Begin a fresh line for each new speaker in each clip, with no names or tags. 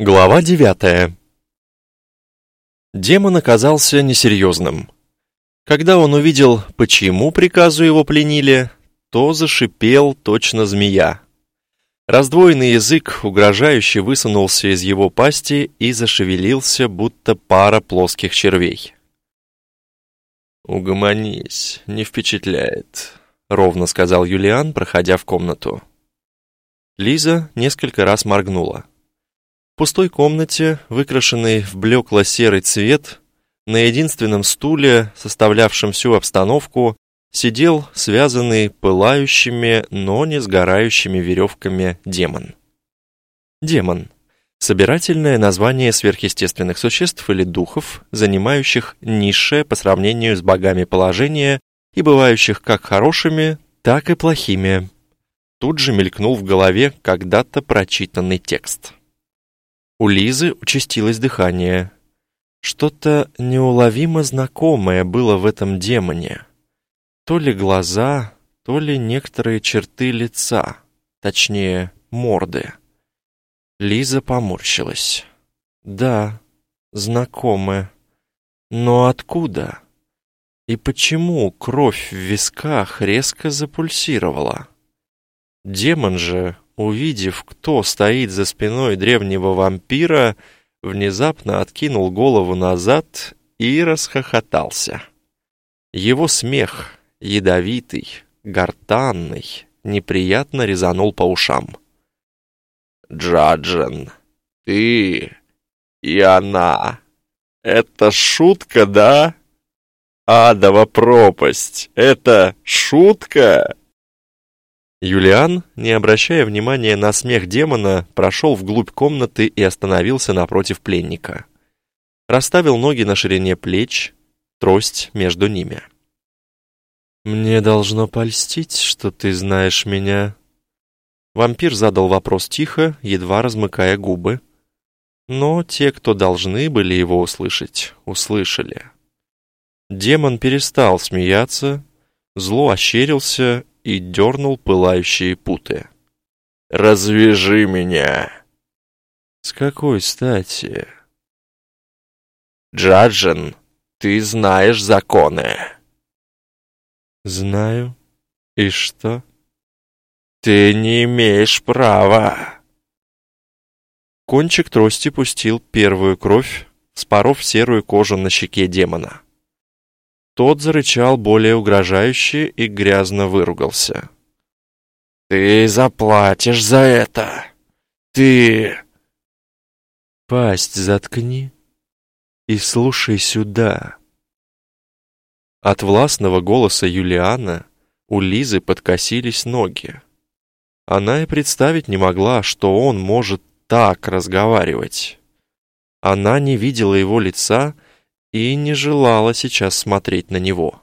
Глава девятая. Демон оказался несерьезным. Когда он увидел, почему приказу его пленили, то зашипел точно змея. Раздвоенный язык угрожающе высунулся из его пасти и зашевелился, будто пара плоских червей. «Угомонись, не впечатляет», — ровно сказал Юлиан, проходя в комнату. Лиза несколько раз моргнула. В пустой комнате, выкрашенной в блекло-серый цвет, на единственном стуле, составлявшем всю обстановку, сидел связанный пылающими, но не сгорающими веревками демон. Демон — собирательное название сверхъестественных существ или духов, занимающих низшее по сравнению с богами положение и бывающих как хорошими, так и плохими. Тут же мелькнул в голове когда-то прочитанный текст. У Лизы участилось дыхание. Что-то неуловимо знакомое было в этом демоне. То ли глаза, то ли некоторые черты лица, точнее, морды. Лиза поморщилась. Да, знакомое. Но откуда? И почему кровь в висках резко запульсировала? Демон же увидев, кто стоит за спиной древнего вампира, внезапно откинул голову назад и расхохотался. Его смех, ядовитый, гортанный, неприятно резанул по ушам. «Джаджен, ты и она. Это шутка, да? Адова пропасть. Это шутка?» Юлиан, не обращая внимания на смех демона, прошел вглубь комнаты и остановился напротив пленника. Расставил ноги на ширине плеч, трость между ними. «Мне должно польстить, что ты знаешь меня». Вампир задал вопрос тихо, едва размыкая губы. Но те, кто должны были его услышать, услышали. Демон перестал смеяться, зло ощерился и дернул пылающие путы. «Развяжи меня!» «С какой стати?» «Джаджин, ты знаешь законы!» «Знаю. И что?» «Ты не имеешь права!» Кончик трости пустил первую кровь, споров серую кожу на щеке демона. Тот зарычал более угрожающе и грязно выругался. «Ты заплатишь за это! Ты...» «Пасть заткни и слушай сюда!» От властного голоса Юлиана у Лизы подкосились ноги. Она и представить не могла, что он может так разговаривать. Она не видела его лица и не желала сейчас смотреть на него.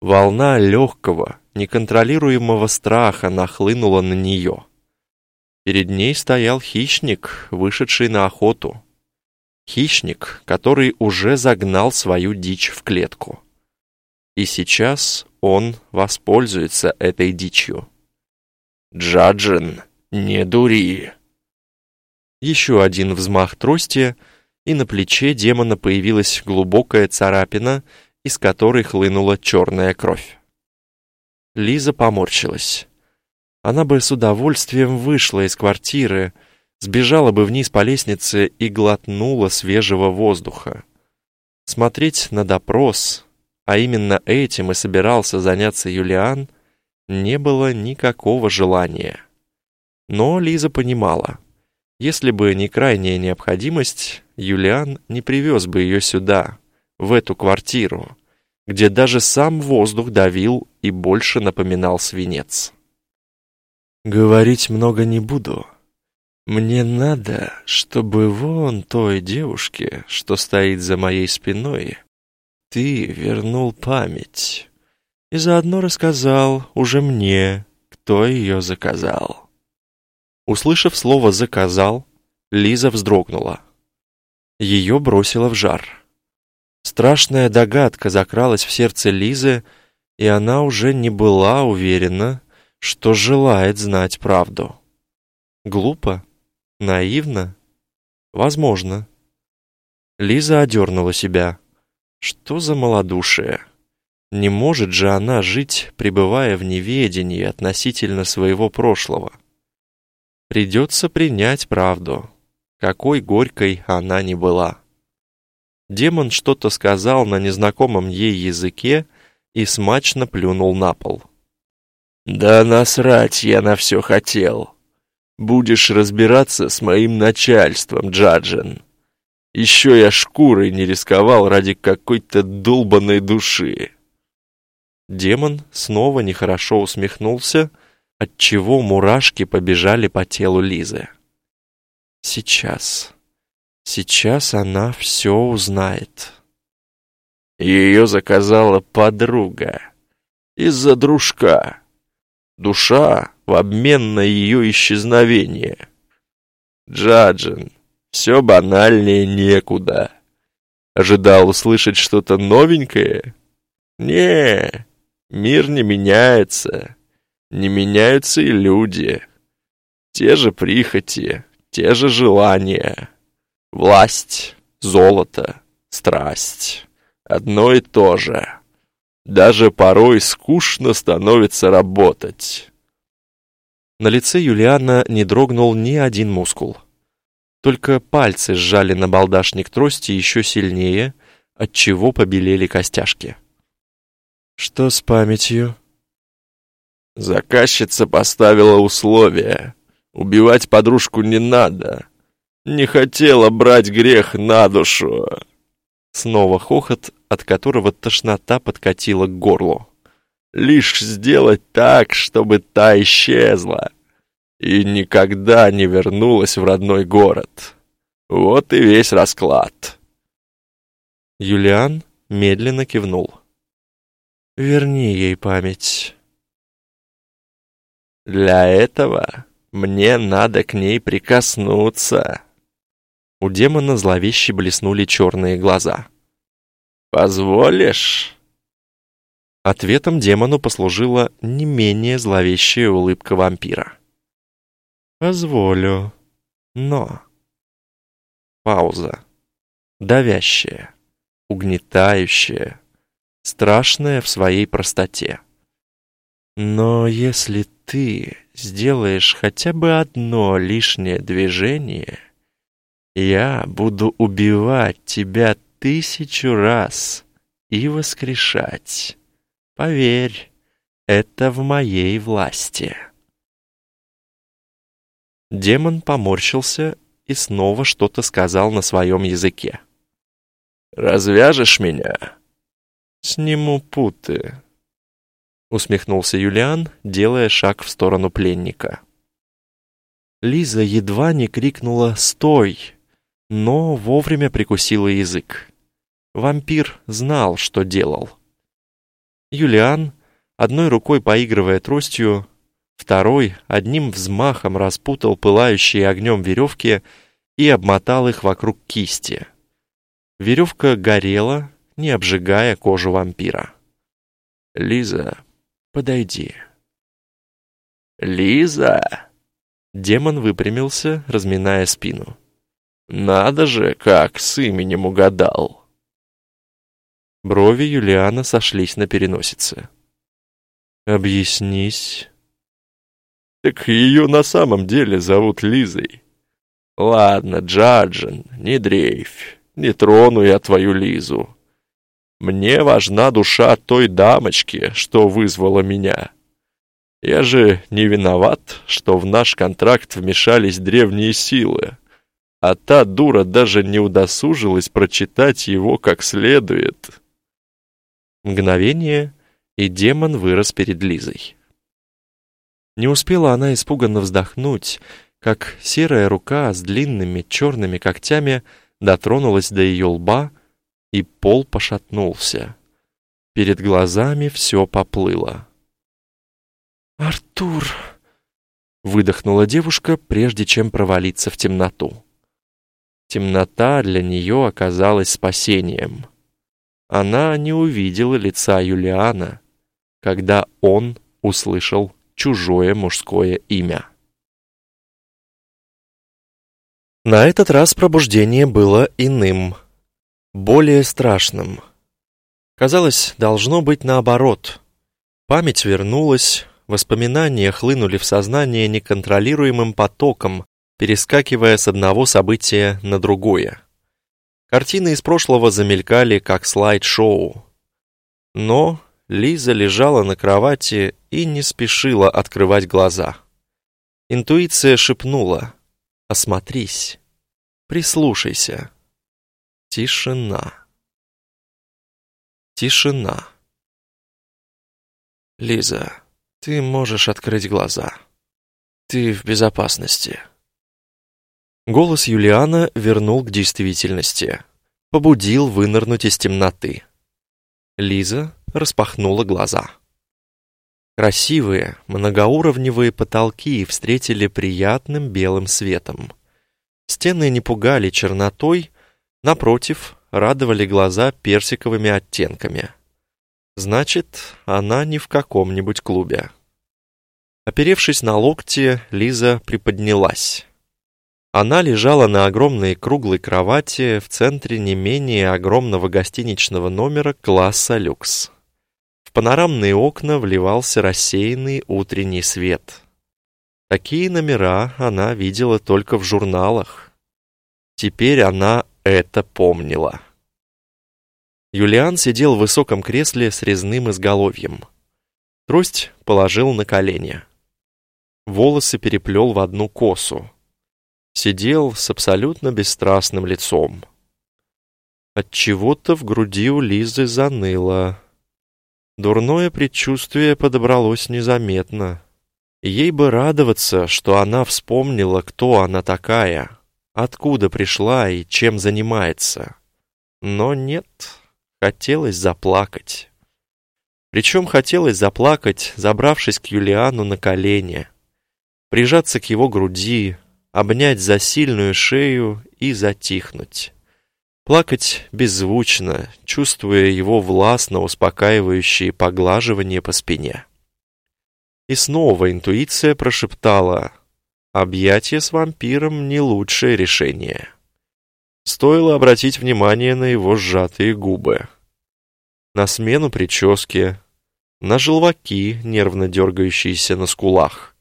Волна легкого, неконтролируемого страха нахлынула на нее. Перед ней стоял хищник, вышедший на охоту. Хищник, который уже загнал свою дичь в клетку. И сейчас он воспользуется этой дичью. «Джаджин, не дури!» Еще один взмах трости — и на плече демона появилась глубокая царапина, из которой хлынула черная кровь. Лиза поморщилась. Она бы с удовольствием вышла из квартиры, сбежала бы вниз по лестнице и глотнула свежего воздуха. Смотреть на допрос, а именно этим и собирался заняться Юлиан, не было никакого желания. Но Лиза понимала, если бы не крайняя необходимость, Юлиан не привез бы ее сюда, в эту квартиру, где даже сам воздух давил и больше напоминал свинец. «Говорить много не буду. Мне надо, чтобы вон той девушке, что стоит за моей спиной, ты вернул память и заодно рассказал уже мне, кто ее заказал». Услышав слово «заказал», Лиза вздрогнула. Ее бросило в жар. Страшная догадка закралась в сердце Лизы, и она уже не была уверена, что желает знать правду. Глупо? Наивно? Возможно. Лиза одернула себя. Что за малодушие? Не может же она жить, пребывая в неведении относительно своего прошлого. Придется принять правду, какой горькой она не была. Демон что-то сказал на незнакомом ей языке и смачно плюнул на пол. «Да насрать я на все хотел. Будешь разбираться с моим начальством, Джаджин. Еще я шкурой не рисковал ради какой-то долбанной души». Демон снова нехорошо усмехнулся, отчего мурашки побежали по телу Лизы. «Сейчас, сейчас она все узнает». Ее заказала подруга. Из-за дружка. Душа в обмен на ее исчезновение. Джаджин, все банальнее некуда. Ожидал услышать что-то новенькое? Не, Мир не меняется. Не меняются и люди. Те же прихоти, те же желания. Власть, золото, страсть. Одно и то же. Даже порой скучно становится работать. На лице Юлиана не дрогнул ни один мускул. Только пальцы сжали на балдашник трости еще сильнее, отчего побелели костяшки. Что с памятью? Заказчица поставила условия. Убивать подружку не надо. Не хотела брать грех на душу. Снова хохот, от которого тошнота подкатила к горлу. Лишь сделать так, чтобы та исчезла и никогда не вернулась в родной город. Вот и весь расклад. Юлиан медленно кивнул. Верни ей память. Для этого мне надо к ней прикоснуться. У демона зловеще блеснули черные глаза. «Позволишь?» Ответом демону послужила не менее зловещая улыбка вампира. «Позволю, но...» Пауза. Давящая, угнетающая, страшное в своей простоте. Но если ты сделаешь хотя бы одно лишнее движение, я буду убивать тебя тысячу раз и воскрешать. Поверь, это в моей власти. Демон поморщился и снова что-то сказал на своем языке. «Развяжешь меня?» «Сниму путы», — усмехнулся Юлиан, делая шаг в сторону пленника. Лиза едва не крикнула «Стой!», но вовремя прикусила язык. Вампир знал, что делал. Юлиан, одной рукой поигрывая тростью, второй одним взмахом распутал пылающие огнем веревки и обмотал их вокруг кисти. Веревка горела, не обжигая кожу вампира. «Лиза, подойди». «Лиза!» Демон выпрямился, разминая спину. «Надо же, как с именем угадал!» Брови Юлиана сошлись на переносице. «Объяснись». «Так ее на самом деле зовут Лизой». «Ладно, Джаджин, не дрейфь, не трону я твою Лизу. Мне важна душа той дамочки, что вызвала меня. Я же не виноват, что в наш контракт вмешались древние силы, а та дура даже не удосужилась прочитать его как следует. Мгновение, и демон вырос перед Лизой. Не успела она испуганно вздохнуть, как серая рука с длинными черными когтями дотронулась до ее лба, и пол пошатнулся. Перед глазами все поплыло. «Артур!» — выдохнула девушка, прежде чем провалиться в темноту. Темнота для нее оказалась спасением. Она не увидела лица Юлиана, когда он услышал чужое мужское имя. На этот раз пробуждение было иным, более страшным. Казалось, должно быть наоборот. Память вернулась, воспоминания хлынули в сознание неконтролируемым потоком, перескакивая с одного события на другое. Картины из прошлого замелькали, как слайд-шоу. Но Лиза лежала на кровати и не спешила открывать глаза. Интуиция шепнула «Осмотрись, прислушайся». Тишина. Тишина. Лиза, ты можешь открыть глаза. Ты в безопасности. Голос Юлиана вернул к действительности. Побудил вынырнуть из темноты. Лиза распахнула глаза. Красивые, многоуровневые потолки встретили приятным белым светом. Стены не пугали чернотой, напротив, радовали глаза персиковыми оттенками. Значит, она не в каком-нибудь клубе. Оперевшись на локти, Лиза приподнялась. Она лежала на огромной круглой кровати в центре не менее огромного гостиничного номера класса люкс. В панорамные окна вливался рассеянный утренний свет. Такие номера она видела только в журналах. Теперь она это помнила. Юлиан сидел в высоком кресле с резным изголовьем. Трость положил на колени. Волосы переплел в одну косу. Сидел с абсолютно бесстрастным лицом. От чего то в груди у Лизы заныло. Дурное предчувствие подобралось незаметно. Ей бы радоваться, что она вспомнила, кто она такая, откуда пришла и чем занимается. Но нет, хотелось заплакать. Причем хотелось заплакать, забравшись к Юлиану на колени, прижаться к его груди, обнять за сильную шею и затихнуть. Плакать беззвучно, чувствуя его властно успокаивающие поглаживания по спине. И снова интуиция прошептала «Объятие с вампиром не лучшее решение». Стоило обратить внимание на его сжатые губы. На смену прически, на желваки, нервно дергающиеся на скулах.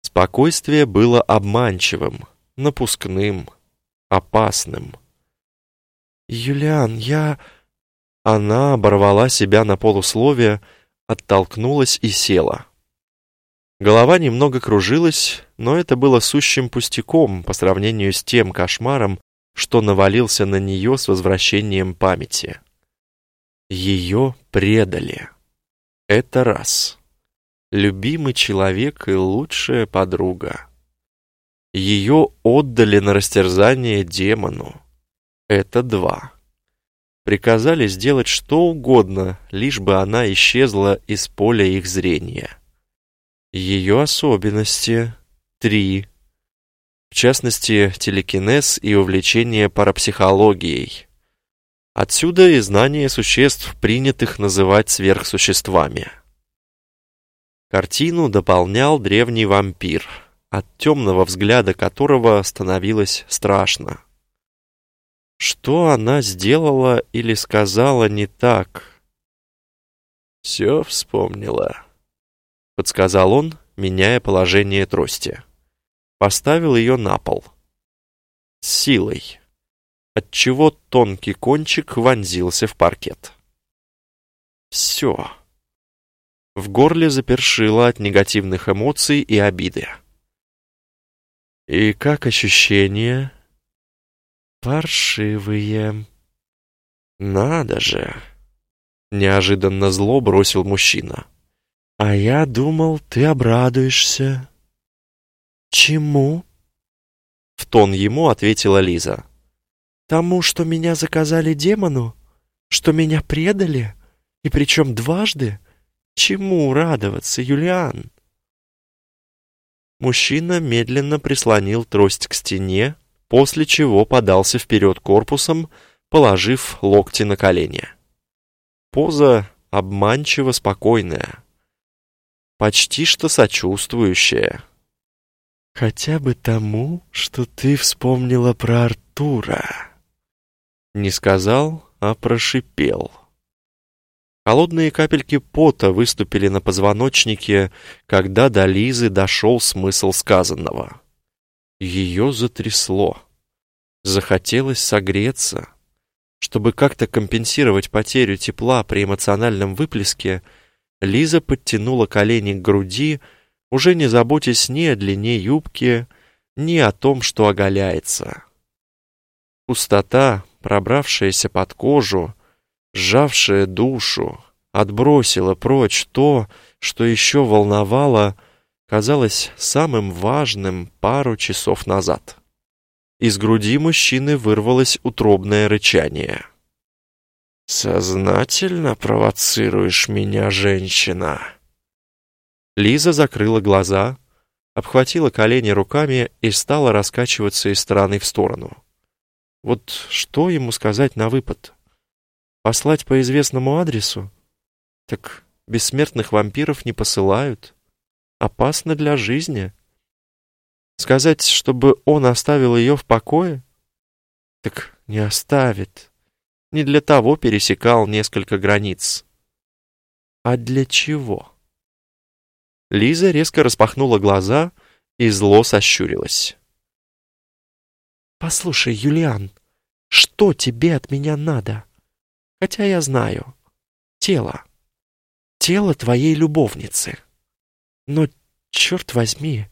Спокойствие было обманчивым, напускным, опасным. «Юлиан, я...» Она оборвала себя на полусловие, оттолкнулась и села. Голова немного кружилась, но это было сущим пустяком по сравнению с тем кошмаром, что навалился на нее с возвращением памяти. Ее предали. Это раз. Любимый человек и лучшая подруга. Ее отдали на растерзание демону. Это два. Приказали сделать что угодно, лишь бы она исчезла из поля их зрения. Ее особенности — три. В частности, телекинез и увлечение парапсихологией. Отсюда и знание существ, принятых называть сверхсуществами. Картину дополнял древний вампир, от темного взгляда которого становилось страшно. Что она сделала или сказала не так? «Все вспомнила», — подсказал он, меняя положение трости. Поставил ее на пол. С силой, отчего тонкий кончик вонзился в паркет. Все. В горле запершило от негативных эмоций и обиды. «И как ощущения?» «Паршивые». «Надо же!» Неожиданно зло бросил мужчина. «А я думал, ты обрадуешься». «Чему?» В тон ему ответила Лиза. «Тому, что меня заказали демону? Что меня предали? И причем дважды? Чему радоваться, Юлиан?» Мужчина медленно прислонил трость к стене, после чего подался вперед корпусом, положив локти на колени. Поза обманчиво спокойная, почти что сочувствующая. Хотя бы тому, что ты вспомнила про Артура. Не сказал, а прошипел. Холодные капельки пота выступили на позвоночнике, когда до Лизы дошел смысл сказанного. Ее затрясло. Захотелось согреться. Чтобы как-то компенсировать потерю тепла при эмоциональном выплеске, Лиза подтянула колени к груди, уже не заботясь ни о длине юбки, ни о том, что оголяется. Пустота, пробравшаяся под кожу, сжавшая душу, отбросила прочь то, что еще волновало, казалось самым важным пару часов назад. Из груди мужчины вырвалось утробное рычание. «Сознательно провоцируешь меня, женщина?» Лиза закрыла глаза, обхватила колени руками и стала раскачиваться из стороны в сторону. Вот что ему сказать на выпад? Послать по известному адресу? Так бессмертных вампиров не посылают. Опасно для жизни. Сказать, чтобы он оставил ее в покое? Так не оставит. Не для того пересекал несколько границ. А для чего? Лиза резко распахнула глаза и зло сощурилась. «Послушай, Юлиан, что тебе от меня надо? Хотя я знаю. Тело. Тело твоей любовницы. Но, черт возьми...»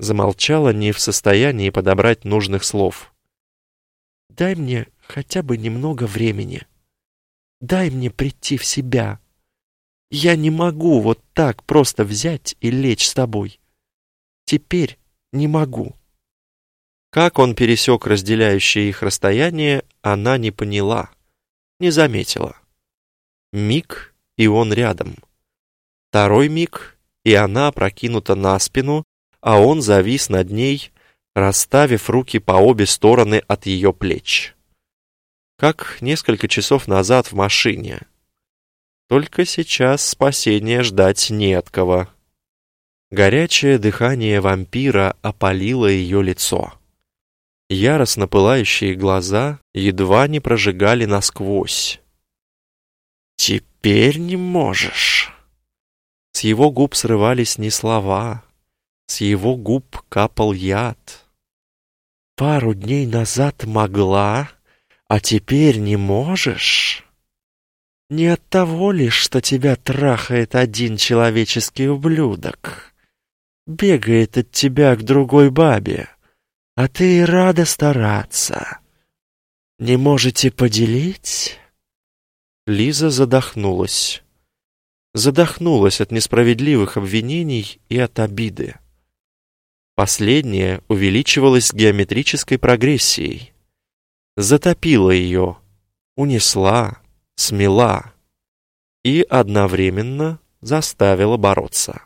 Замолчала, не в состоянии подобрать нужных слов. «Дай мне хотя бы немного времени. Дай мне прийти в себя. Я не могу вот так просто взять и лечь с тобой. Теперь не могу». Как он пересек разделяющее их расстояние, она не поняла, не заметила. Миг, и он рядом. Второй миг, и она прокинута на спину, а он завис над ней, расставив руки по обе стороны от ее плеч. Как несколько часов назад в машине. Только сейчас спасения ждать не от кого. Горячее дыхание вампира опалило ее лицо. Яростно пылающие глаза едва не прожигали насквозь. «Теперь не можешь!» С его губ срывались не слова, с его губ капал яд. «Пару дней назад могла, а теперь не можешь?» «Не от того лишь, что тебя трахает один человеческий ублюдок, бегает от тебя к другой бабе» а ты и рада стараться. Не можете поделить?» Лиза задохнулась. Задохнулась от несправедливых обвинений и от обиды. Последнее увеличивалось геометрической прогрессией. Затопила ее, унесла, смела и одновременно заставила бороться.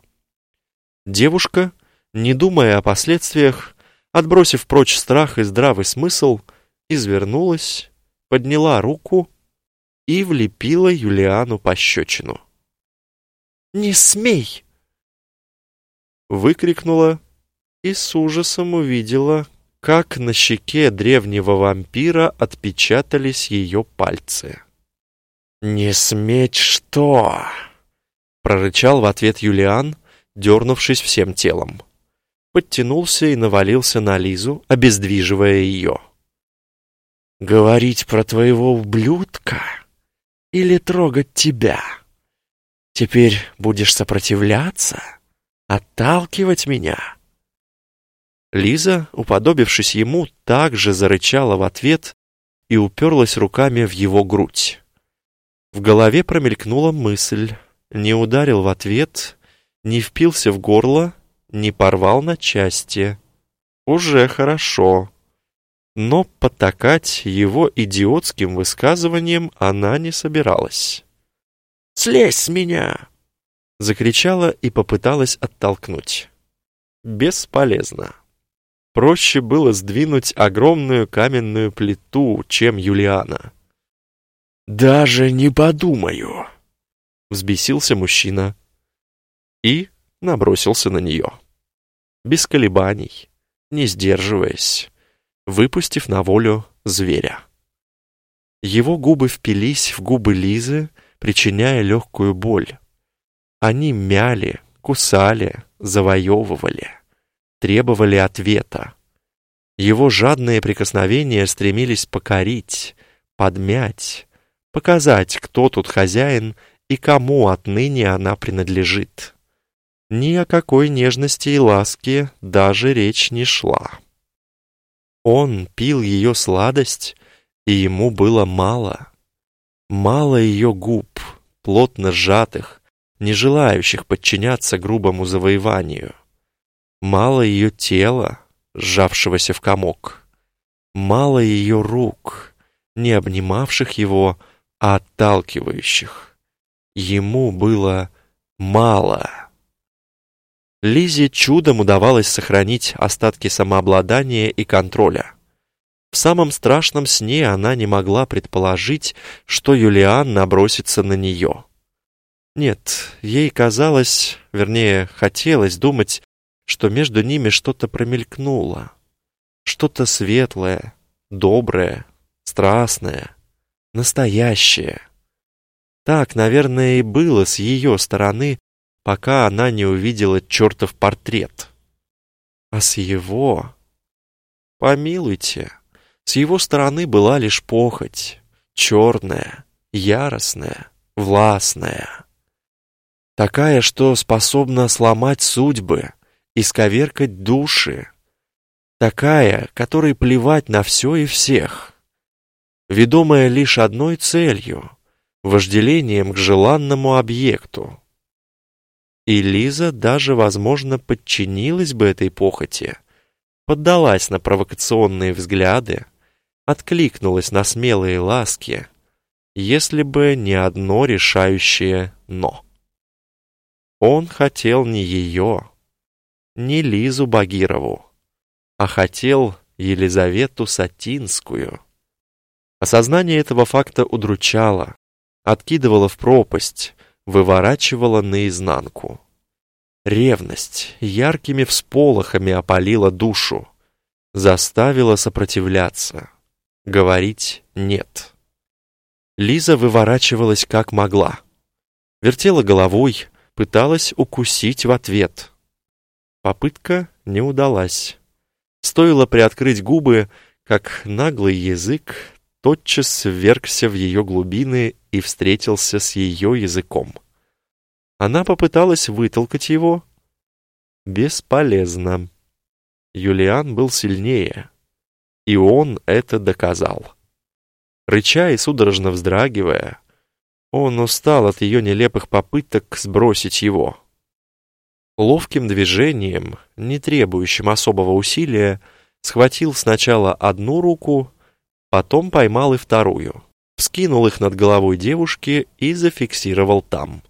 Девушка, не думая о последствиях, отбросив прочь страх и здравый смысл, извернулась, подняла руку и влепила Юлиану пощечину. «Не смей!» Выкрикнула и с ужасом увидела, как на щеке древнего вампира отпечатались ее пальцы. «Не сметь что!» прорычал в ответ Юлиан, дернувшись всем телом подтянулся и навалился на Лизу, обездвиживая ее. «Говорить про твоего ублюдка или трогать тебя? Теперь будешь сопротивляться? Отталкивать меня?» Лиза, уподобившись ему, также зарычала в ответ и уперлась руками в его грудь. В голове промелькнула мысль, не ударил в ответ, не впился в горло не порвал на части. Уже хорошо. Но потакать его идиотским высказыванием она не собиралась. «Слезь с меня!» Закричала и попыталась оттолкнуть. Бесполезно. Проще было сдвинуть огромную каменную плиту, чем Юлиана. «Даже не подумаю!» Взбесился мужчина и набросился на нее. без колебаний, не сдерживаясь, выпустив на волю зверя. Его губы впились в губы Лизы, причиняя легкую боль. Они мяли, кусали, завоевывали, требовали ответа. Его жадные прикосновения стремились покорить, подмять, показать, кто тут хозяин и кому отныне она принадлежит. Ни о какой нежности и ласке даже речь не шла. Он пил ее сладость, и ему было мало. Мало ее губ, плотно сжатых, не желающих подчиняться грубому завоеванию. Мало ее тела, сжавшегося в комок. Мало ее рук, не обнимавших его, отталкивающих. Ему было мало. Лизе чудом удавалось сохранить остатки самообладания и контроля. В самом страшном сне она не могла предположить, что Юлиан набросится на нее. Нет, ей казалось, вернее, хотелось думать, что между ними что-то промелькнуло. Что-то светлое, доброе, страстное, настоящее. Так, наверное, и было с ее стороны, пока она не увидела чертов портрет. А с его... Помилуйте, с его стороны была лишь похоть, черная, яростная, властная. Такая, что способна сломать судьбы, исковеркать души. Такая, которой плевать на все и всех. Ведомая лишь одной целью — вожделением к желанному объекту. И Лиза даже, возможно, подчинилась бы этой похоти, поддалась на провокационные взгляды, откликнулась на смелые ласки, если бы не одно решающее «но». Он хотел не ее, не Лизу Багирову, а хотел Елизавету Сатинскую. Осознание этого факта удручало, откидывало в пропасть, выворачивала наизнанку. Ревность яркими всполохами опалила душу, заставила сопротивляться, говорить «нет». Лиза выворачивалась как могла. Вертела головой, пыталась укусить в ответ. Попытка не удалась. Стоило приоткрыть губы, как наглый язык тотчас ввергся в ее глубины и встретился с ее языком. Она попыталась вытолкать его. Бесполезно. Юлиан был сильнее, и он это доказал. Рыча и судорожно вздрагивая, он устал от ее нелепых попыток сбросить его. Ловким движением, не требующим особого усилия, схватил сначала одну руку, Потом поймал и вторую, вскинул их над головой девушки и зафиксировал там.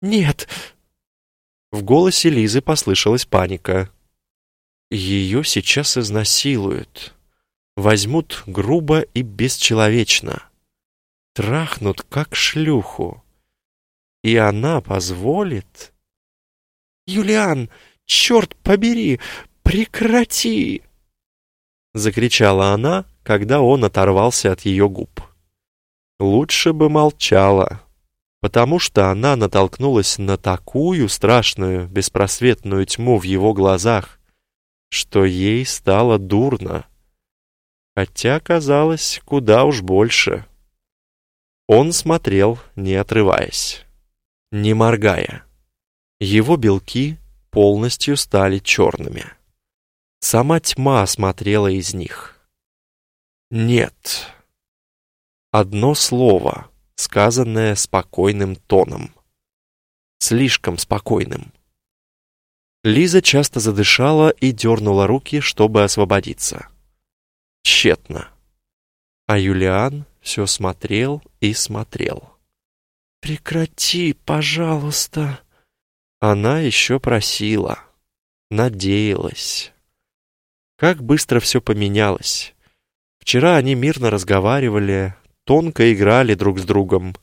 «Нет!» В голосе Лизы послышалась паника. Ее сейчас изнасилуют. Возьмут грубо и бесчеловечно. Трахнут, как шлюху. И она позволит? «Юлиан, черт побери, прекрати!» Закричала она, когда он оторвался от ее губ. Лучше бы молчала, потому что она натолкнулась на такую страшную, беспросветную тьму в его глазах, что ей стало дурно. Хотя казалось куда уж больше. Он смотрел, не отрываясь, не моргая. Его белки полностью стали черными. Сама тьма смотрела из них. Нет. Одно слово, сказанное спокойным тоном. Слишком спокойным. Лиза часто задышала и дернула руки, чтобы освободиться. Тщетно. А Юлиан все смотрел и смотрел. «Прекрати, пожалуйста!» Она еще просила, надеялась. Как быстро все поменялось. Вчера они мирно разговаривали, тонко играли друг с другом.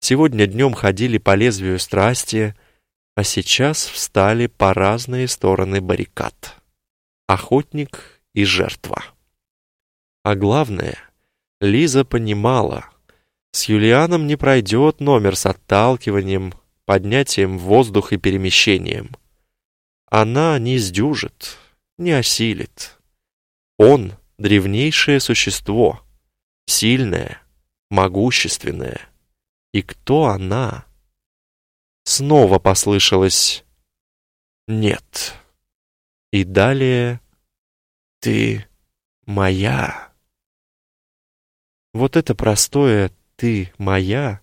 Сегодня днем ходили по лезвию страсти, а сейчас встали по разные стороны баррикад. Охотник и жертва. А главное, Лиза понимала, с Юлианом не пройдет номер с отталкиванием, поднятием в воздух и перемещением. Она не сдюжит, не осилит. Он — древнейшее существо, сильное, могущественное. И кто она? Снова послышалось «нет». И далее «ты моя». Вот это простое «ты моя»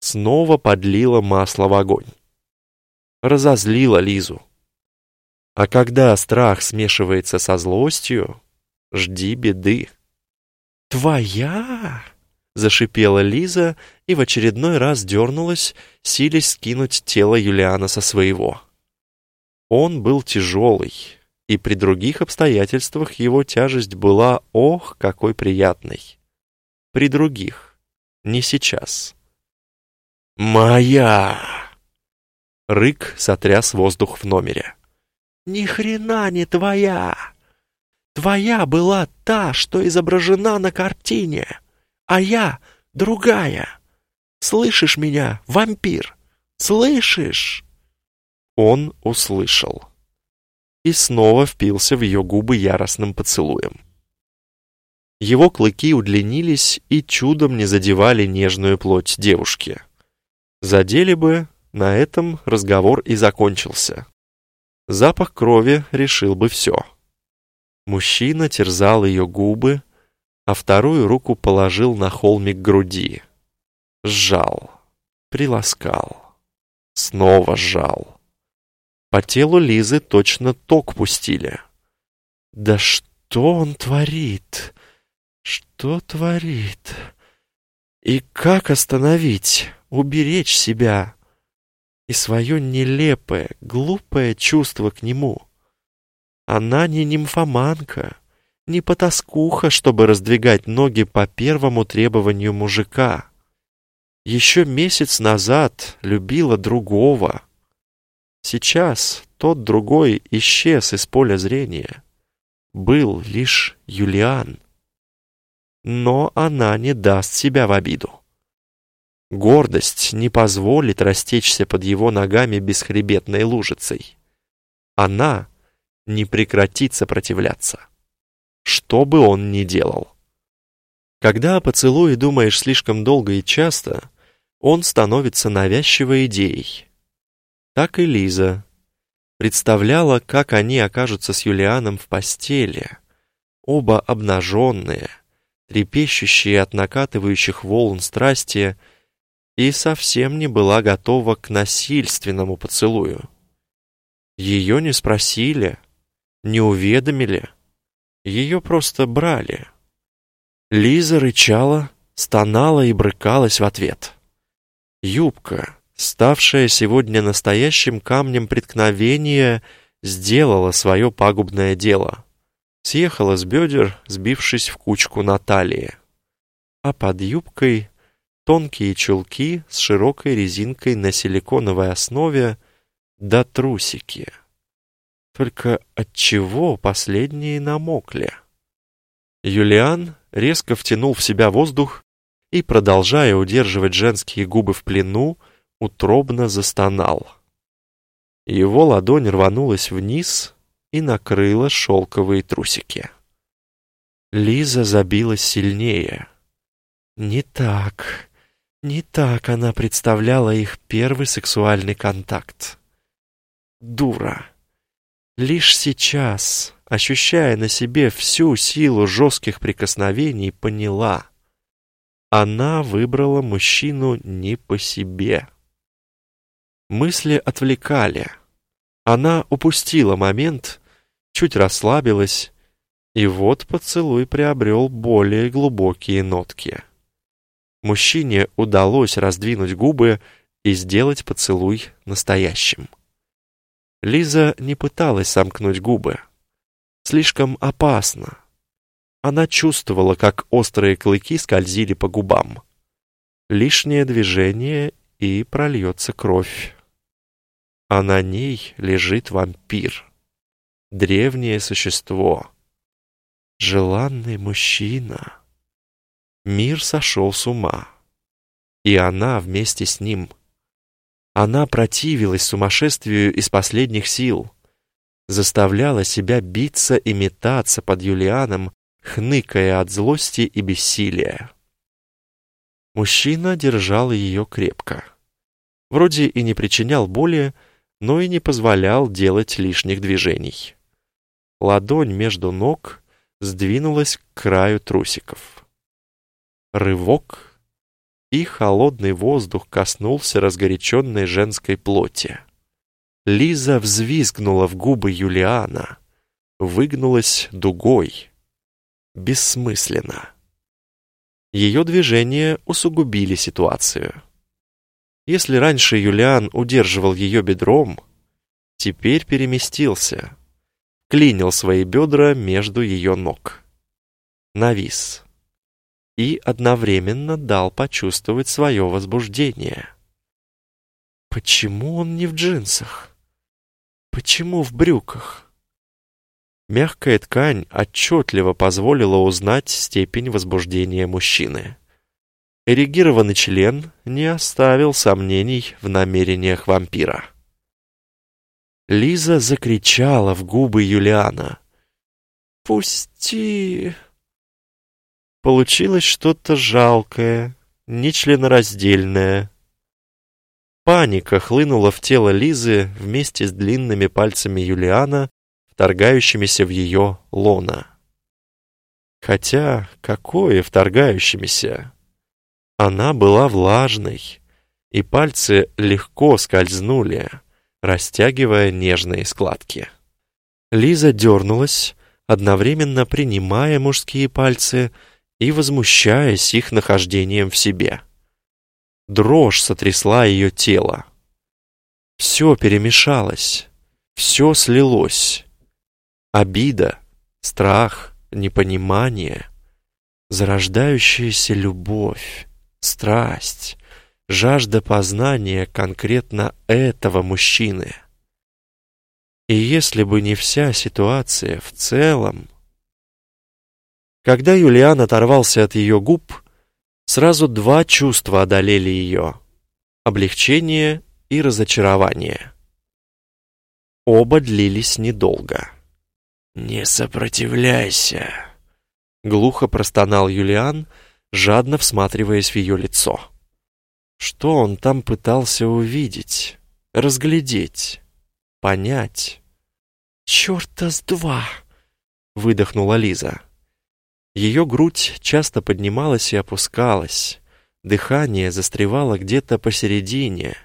снова подлило масло в огонь. Разозлило Лизу. А когда страх смешивается со злостью, жди беды. «Твоя?» — зашипела Лиза и в очередной раз дернулась, силясь скинуть тело Юлиана со своего. Он был тяжелый, и при других обстоятельствах его тяжесть была, ох, какой приятной. При других, не сейчас. «Моя!» Рык сотряс воздух в номере. «Ни хрена не твоя! Твоя была та, что изображена на картине, а я другая!» Слышишь меня, вампир? Слышишь?» Он услышал. И снова впился в ее губы яростным поцелуем. Его клыки удлинились и чудом не задевали нежную плоть девушки. Задели бы, на этом разговор и закончился. Запах крови решил бы все. Мужчина терзал ее губы, а вторую руку положил на холмик груди. Сжал. Приласкал. Снова сжал. По телу Лизы точно ток пустили. Да что он творит? Что творит? И как остановить, уберечь себя и свое нелепое, глупое чувство к нему? Она не нимфоманка, не потаскуха, чтобы раздвигать ноги по первому требованию мужика еще месяц назад любила другого. Сейчас тот другой исчез из поля зрения. Был лишь Юлиан. Но она не даст себя в обиду. Гордость не позволит растечься под его ногами бесхребетной лужицей. Она не прекратит сопротивляться. Что бы он ни делал. Когда о поцелуе думаешь слишком долго и часто, он становится навязчивой идеей. Так и Лиза представляла, как они окажутся с Юлианом в постели, оба обнаженные, трепещущие от накатывающих волн страсти, и совсем не была готова к насильственному поцелую. Ее не спросили, не уведомили, ее просто брали — Лиза рычала, стонала и брыкалась в ответ. Юбка, ставшая сегодня настоящим камнем преткновения, сделала свое пагубное дело. Съехала с бедер, сбившись в кучку на талии. А под юбкой тонкие чулки с широкой резинкой на силиконовой основе да трусики. Только от чего последние намокли? Юлиан резко втянул в себя воздух и, продолжая удерживать женские губы в плену, утробно застонал. Его ладонь рванулась вниз и накрыла шелковые трусики. Лиза забилась сильнее. Не так, не так она представляла их первый сексуальный контакт. Дура. Лишь сейчас, ощущая на себе всю силу жестких прикосновений, поняла. Она выбрала мужчину не по себе. Мысли отвлекали. Она упустила момент, чуть расслабилась, и вот поцелуй приобрел более глубокие нотки. Мужчине удалось раздвинуть губы и сделать поцелуй настоящим. Лиза не пыталась сомкнуть губы. Слишком опасно. Она чувствовала, как острые клыки скользили по губам. Лишнее движение, и прольется кровь. а на ней лежит вампир. Древнее существо. Желанный мужчина. Мир сошел с ума. И она вместе с ним. Она противилась сумасшествию из последних сил. Заставляла себя биться и метаться под Юлианом, хныкая от злости и бессилия. Мужчина держал ее крепко. Вроде и не причинял боли, но и не позволял делать лишних движений. Ладонь между ног сдвинулась к краю трусиков. Рывок, и холодный воздух коснулся разгоряченной женской плоти. Лиза взвизгнула в губы Юлиана, выгнулась дугой. Бессмысленно. Ее движения усугубили ситуацию. Если раньше Юлиан удерживал ее бедром, теперь переместился, клинил свои бедра между ее ног. Навис. И одновременно дал почувствовать свое возбуждение. Почему он не в джинсах? Почему в брюках? Мягкая ткань отчетливо позволила узнать степень возбуждения мужчины. Эрегированный член не оставил сомнений в намерениях вампира. Лиза закричала в губы Юлиана. «Пусти!» Получилось что-то жалкое, нечленораздельное. Паника хлынула в тело Лизы вместе с длинными пальцами Юлиана, вторгающимися в ее лона. Хотя, какое вторгающимися? Она была влажной, и пальцы легко скользнули, растягивая нежные складки. Лиза дернулась, одновременно принимая мужские пальцы и возмущаясь их нахождением в себе. Дрожь сотрясла ее тело. Все перемешалось, все слилось. Обида, страх, непонимание, зарождающаяся любовь, страсть, жажда познания конкретно этого мужчины. И если бы не вся ситуация в целом... Когда Юлиан оторвался от ее губ, сразу два чувства одолели ее — облегчение и разочарование. Оба длились недолго. «Не сопротивляйся!» Глухо простонал Юлиан, жадно всматриваясь в ее лицо. Что он там пытался увидеть, разглядеть, понять? «Черта с два!» — выдохнула Лиза. Ее грудь часто поднималась и опускалась, дыхание застревало где-то посередине,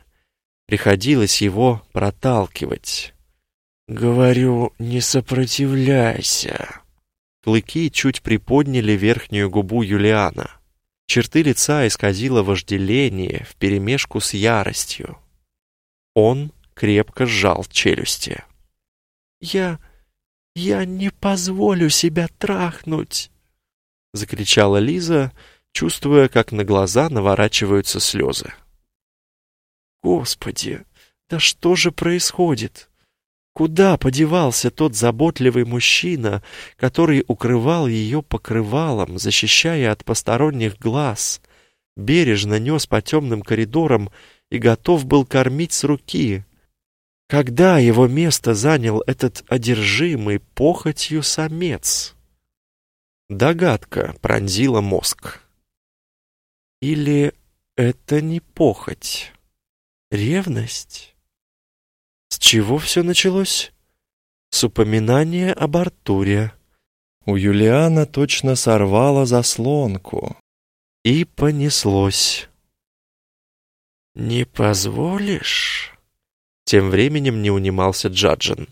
приходилось его проталкивать. «Говорю, не сопротивляйся». Клыки чуть приподняли верхнюю губу Юлиана. Черты лица исказило вожделение вперемешку с яростью. Он крепко сжал челюсти. «Я... я не позволю себя трахнуть!» Закричала Лиза, чувствуя, как на глаза наворачиваются слезы. «Господи, да что же происходит?» Куда подевался тот заботливый мужчина, который укрывал ее покрывалом, защищая от посторонних глаз, бережно нес по темным коридорам и готов был кормить с руки? Когда его место занял этот одержимый похотью самец? Догадка пронзила мозг. Или это не похоть? Ревность? С чего все началось? С упоминания об Артуре. У Юлиана точно сорвало заслонку. И понеслось. «Не позволишь?» Тем временем не унимался Джаджин.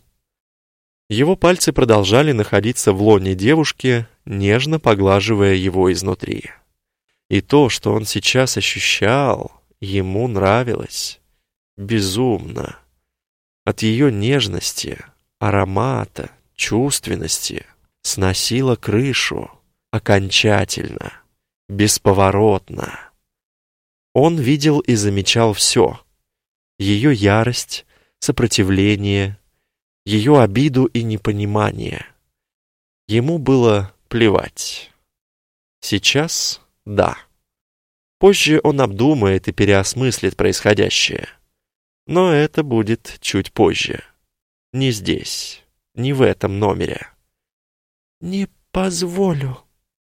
Его пальцы продолжали находиться в лоне девушки, нежно поглаживая его изнутри. И то, что он сейчас ощущал, ему нравилось. Безумно. От ее нежности, аромата, чувственности сносила крышу окончательно, бесповоротно. Он видел и замечал все. Ее ярость, сопротивление, ее обиду и непонимание. Ему было плевать. Сейчас — да. Позже он обдумает и переосмыслит происходящее. Но это будет чуть позже. Не здесь, не в этом номере. «Не позволю»,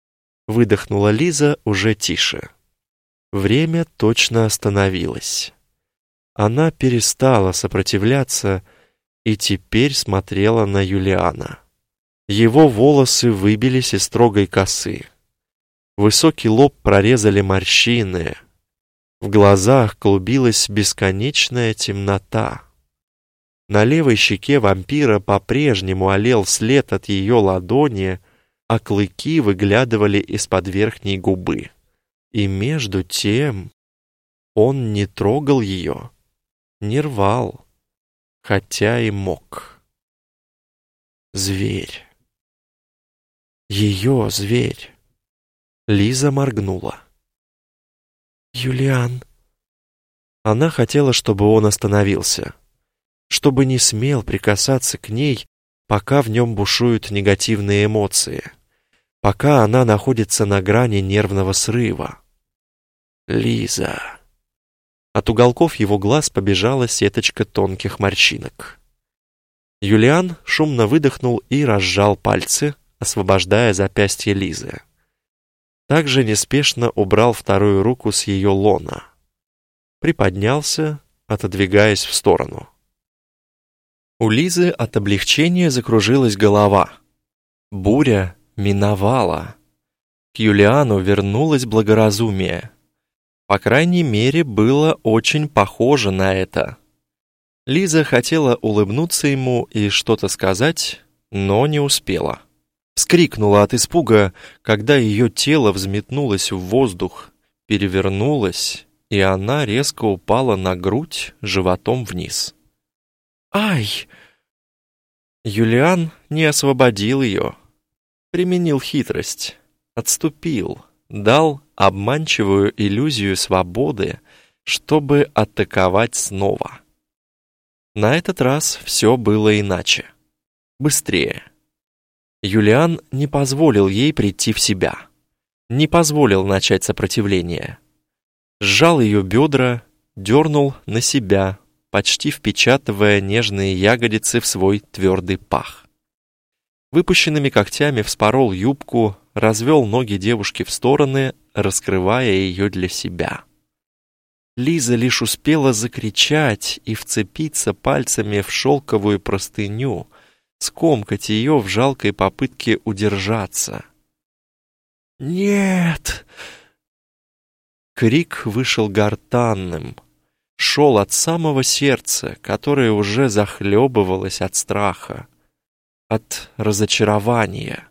— выдохнула Лиза уже тише. Время точно остановилось. Она перестала сопротивляться и теперь смотрела на Юлиана. Его волосы выбились из строгой косы. Высокий лоб прорезали морщины. В глазах клубилась бесконечная темнота. На левой щеке вампира по-прежнему олел след от ее ладони, а клыки выглядывали из-под верхней губы. И между тем он не трогал ее, не рвал, хотя и мог. Зверь. Ее зверь. Лиза моргнула. «Юлиан». Она хотела, чтобы он остановился, чтобы не смел прикасаться к ней, пока в нем бушуют негативные эмоции, пока она находится на грани нервного срыва. «Лиза». От уголков его глаз побежала сеточка тонких морщинок. Юлиан шумно выдохнул и разжал пальцы, освобождая запястье Лизы. Также неспешно убрал вторую руку с ее лона. Приподнялся, отодвигаясь в сторону. У Лизы от облегчения закружилась голова. Буря миновала. К Юлиану вернулось благоразумие. По крайней мере, было очень похоже на это. Лиза хотела улыбнуться ему и что-то сказать, но не успела. Вскрикнула от испуга, когда ее тело взметнулось в воздух, перевернулось, и она резко упала на грудь животом вниз. «Ай!» Юлиан не освободил ее. Применил хитрость. Отступил. Дал обманчивую иллюзию свободы, чтобы атаковать снова. На этот раз все было иначе. Быстрее. Юлиан не позволил ей прийти в себя. Не позволил начать сопротивление. Сжал ее бедра, дернул на себя, почти впечатывая нежные ягодицы в свой твердый пах. Выпущенными когтями вспорол юбку, развел ноги девушки в стороны, раскрывая ее для себя. Лиза лишь успела закричать и вцепиться пальцами в шелковую простыню, скомкать ее в жалкой попытке удержаться. «Нет!» Крик вышел гортанным, шел от самого сердца, которое уже захлебывалось от страха, от разочарования,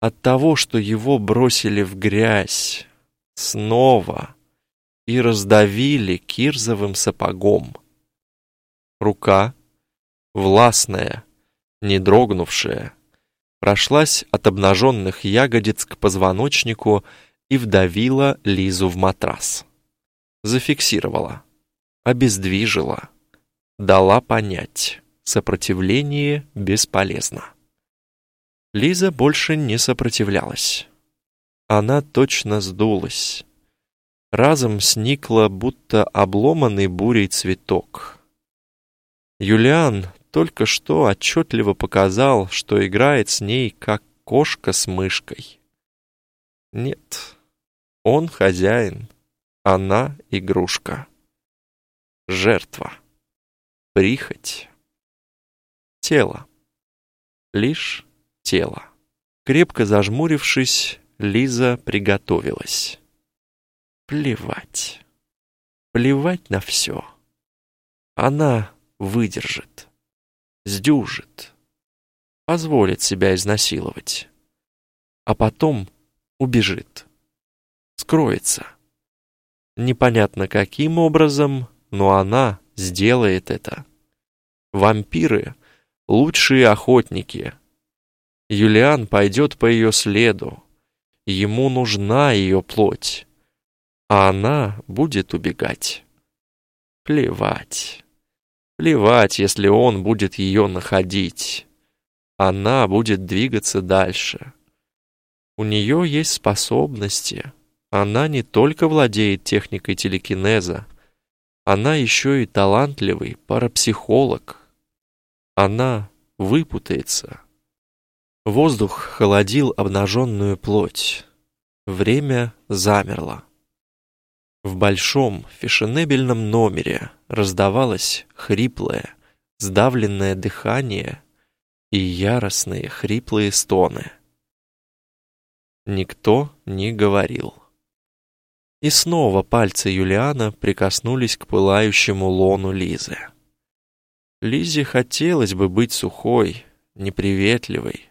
от того, что его бросили в грязь, снова, и раздавили кирзовым сапогом. Рука, властная, не дрогнувшая, прошлась от обнаженных ягодиц к позвоночнику и вдавила Лизу в матрас. Зафиксировала, обездвижила, дала понять, сопротивление бесполезно. Лиза больше не сопротивлялась. Она точно сдулась. Разом сникла, будто обломанный бурей цветок. Юлиан только что отчетливо показал, что играет с ней, как кошка с мышкой. Нет, он хозяин, она игрушка. Жертва. Прихоть. Тело. Лишь тело. Крепко зажмурившись, Лиза приготовилась. Плевать. Плевать на все. Она выдержит сдюжит, позволит себя изнасиловать, а потом убежит, скроется. Непонятно каким образом, но она сделает это. Вампиры — лучшие охотники. Юлиан пойдет по ее следу. Ему нужна ее плоть, а она будет убегать. Плевать. Плевать, если он будет ее находить. Она будет двигаться дальше. У нее есть способности. Она не только владеет техникой телекинеза, она еще и талантливый парапсихолог. Она выпутается. Воздух холодил обнаженную плоть. Время замерло. В большом фешенебельном номере раздавалось хриплое, сдавленное дыхание и яростные хриплые стоны. Никто не говорил. И снова пальцы Юлиана прикоснулись к пылающему лону Лизы. Лизе хотелось бы быть сухой, неприветливой,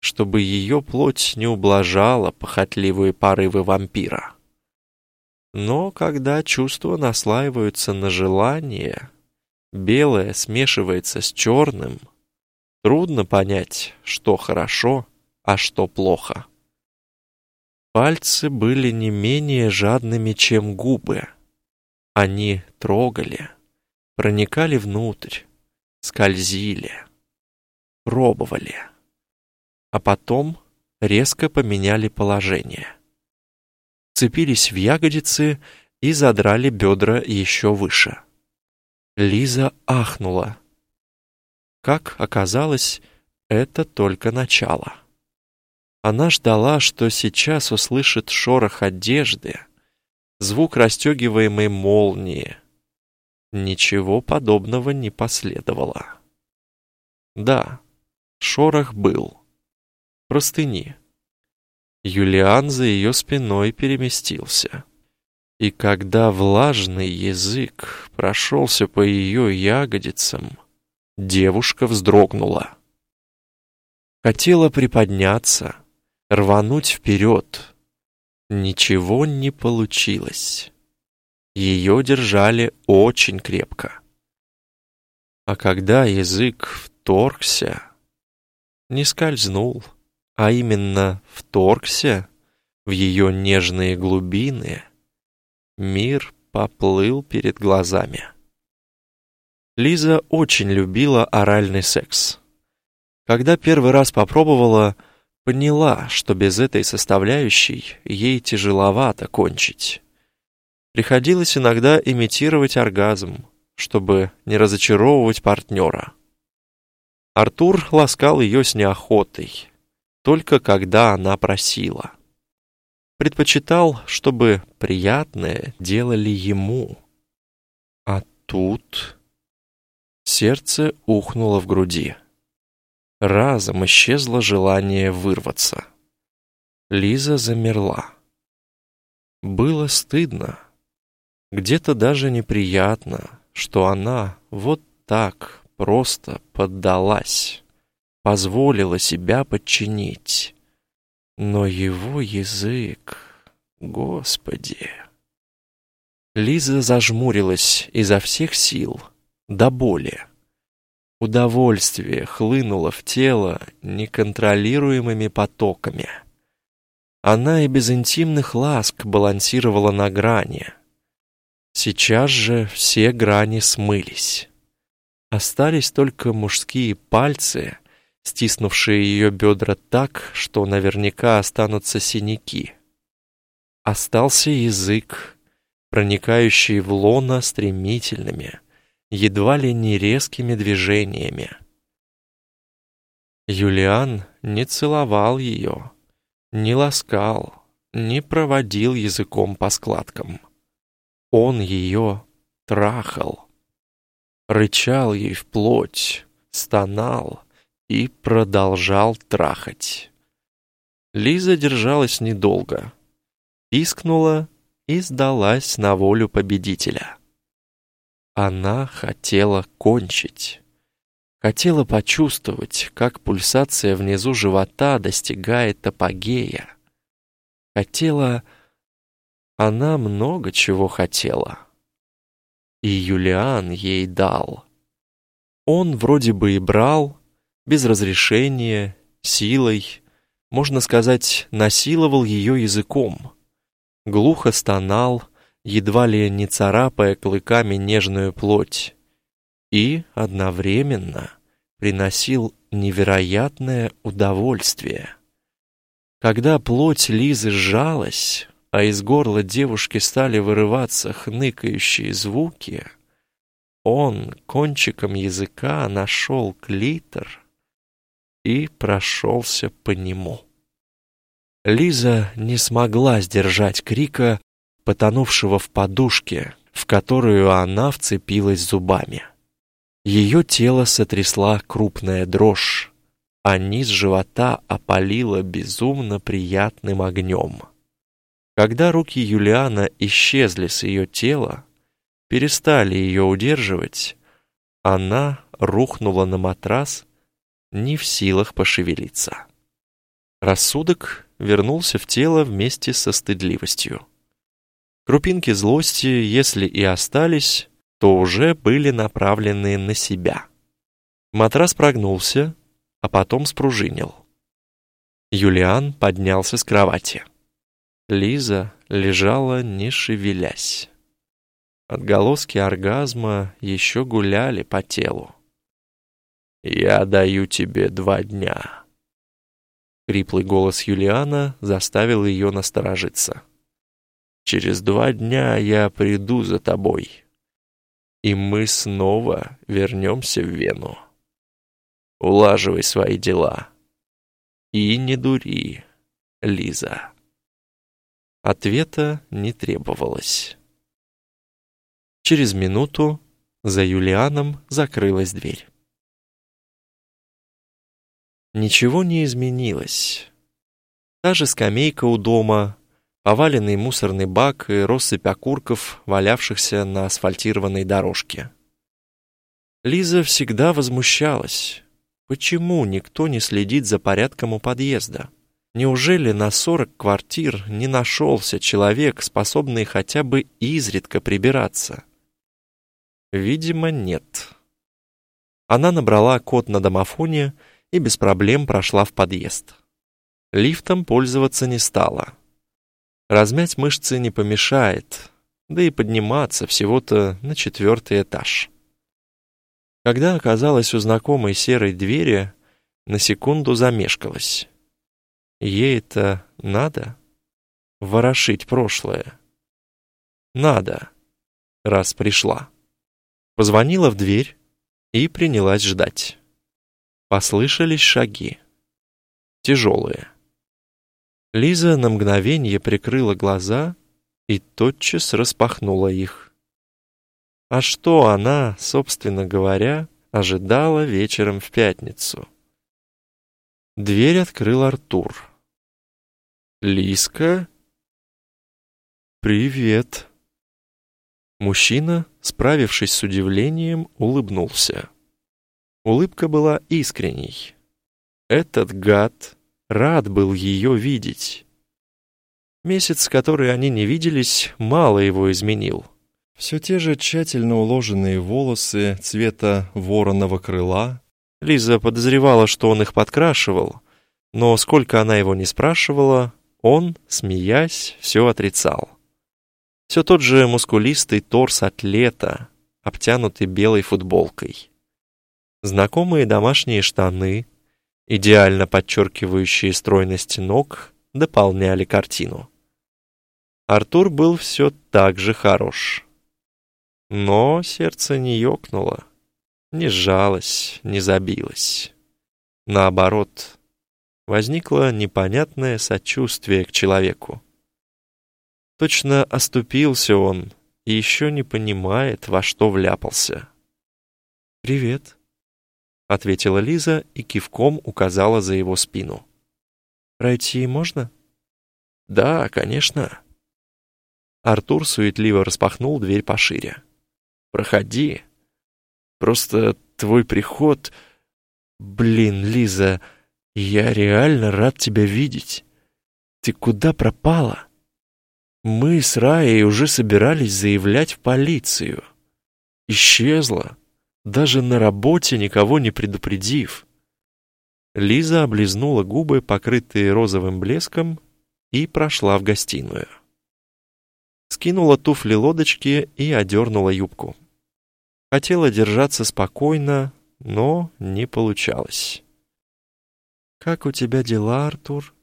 чтобы ее плоть не ублажала похотливые порывы вампира. Но когда чувства наслаиваются на желание, белое смешивается с черным, трудно понять, что хорошо, а что плохо. Пальцы были не менее жадными, чем губы. Они трогали, проникали внутрь, скользили, пробовали, а потом резко поменяли положение вцепились в ягодицы и задрали бедра еще выше. Лиза ахнула. Как оказалось, это только начало. Она ждала, что сейчас услышит шорох одежды, звук расстегиваемой молнии. Ничего подобного не последовало. Да, шорох был. Простыни. Юлиан за ее спиной переместился. И когда влажный язык прошелся по ее ягодицам, девушка вздрогнула. Хотела приподняться, рвануть вперед. Ничего не получилось. Ее держали очень крепко. А когда язык вторгся, не скользнул, а именно вторгся в ее нежные глубины, мир поплыл перед глазами. Лиза очень любила оральный секс. Когда первый раз попробовала, поняла, что без этой составляющей ей тяжеловато кончить. Приходилось иногда имитировать оргазм, чтобы не разочаровывать партнера. Артур ласкал ее с неохотой, только когда она просила. Предпочитал, чтобы приятное делали ему. А тут... Сердце ухнуло в груди. Разом исчезло желание вырваться. Лиза замерла. Было стыдно. Где-то даже неприятно, что она вот так просто поддалась позволила себя подчинить. Но его язык... Господи... Лиза зажмурилась изо всех сил, до боли. Удовольствие хлынуло в тело неконтролируемыми потоками. Она и без интимных ласк балансировала на грани. Сейчас же все грани смылись. Остались только мужские пальцы, стиснувшие ее бедра так, что наверняка останутся синяки. Остался язык, проникающий в лона стремительными, едва ли не резкими движениями. Юлиан не целовал ее, не ласкал, не проводил языком по складкам. Он ее трахал, рычал ей в плоть, стонал, и продолжал трахать. Лиза держалась недолго, пискнула и сдалась на волю победителя. Она хотела кончить. Хотела почувствовать, как пульсация внизу живота достигает апогея. Хотела... Она много чего хотела. И Юлиан ей дал. Он вроде бы и брал, без разрешения, силой, можно сказать, насиловал ее языком. Глухо стонал, едва ли не царапая клыками нежную плоть. и одновременно приносил невероятное удовольствие. Когда плоть Лизы сжалась, а из горла девушки стали вырываться хныкающие звуки, он кончиком языка нашел клитор и прошелся по нему. Лиза не смогла сдержать крика, потонувшего в подушке, в которую она вцепилась зубами. Ее тело сотрясла крупная дрожь, а низ живота опалило безумно приятным огнем. Когда руки Юлиана исчезли с ее тела, перестали ее удерживать, она рухнула на матрас, не в силах пошевелиться. Рассудок вернулся в тело вместе со стыдливостью. Крупинки злости, если и остались, то уже были направлены на себя. Матрас прогнулся, а потом спружинил. Юлиан поднялся с кровати. Лиза лежала, не шевелясь. Отголоски оргазма еще гуляли по телу. «Я даю тебе два дня». Хриплый голос Юлиана заставил ее насторожиться. «Через два дня я приду за тобой» и мы снова вернемся в Вену. Улаживай свои дела. И не дури, Лиза. Ответа не требовалось. Через минуту за Юлианом закрылась дверь. Ничего не изменилось. Та же скамейка у дома, поваленный мусорный бак и россыпь окурков, валявшихся на асфальтированной дорожке. Лиза всегда возмущалась. Почему никто не следит за порядком у подъезда? Неужели на сорок квартир не нашелся человек, способный хотя бы изредка прибираться? Видимо, нет. Она набрала код на домофоне без проблем прошла в подъезд. Лифтом пользоваться не стала. Размять мышцы не помешает, да и подниматься всего-то на четвертый этаж. Когда оказалась у знакомой серой двери, на секунду замешкалась. Ей это надо? Ворошить прошлое. Надо, раз пришла. Позвонила в дверь и принялась ждать. Послышались шаги. Тяжелые. Лиза на мгновение прикрыла глаза и тотчас распахнула их. А что она, собственно говоря, ожидала вечером в пятницу? Дверь открыл Артур. «Лиска?» «Привет». Мужчина, справившись с удивлением, улыбнулся. Улыбка была искренней. Этот гад рад был ее видеть. Месяц, который они не виделись, мало его изменил. Все те же тщательно уложенные волосы цвета вороного крыла. Лиза подозревала, что он их подкрашивал, но сколько она его не спрашивала, он, смеясь, все отрицал. Все тот же мускулистый торс атлета, обтянутый белой футболкой. Знакомые домашние штаны — идеально подчеркивающие стройность ног, дополняли картину. Артур был все так же хорош. Но сердце не ёкнуло, не сжалось, не забилось. Наоборот, возникло непонятное сочувствие к человеку. Точно оступился он и еще не понимает, во что вляпался. «Привет», — ответила Лиза и кивком указала за его спину. «Пройти можно?» «Да, конечно». Артур суетливо распахнул дверь пошире. «Проходи. Просто твой приход... Блин, Лиза, я реально рад тебя видеть. Ты куда пропала? Мы с Раей уже собирались заявлять в полицию. Исчезла даже на работе никого не предупредив. Лиза облизнула губы, покрытые розовым блеском, и прошла в гостиную. Скинула туфли лодочки и одернула юбку. Хотела держаться спокойно, но не получалось. «Как у тебя дела, Артур?»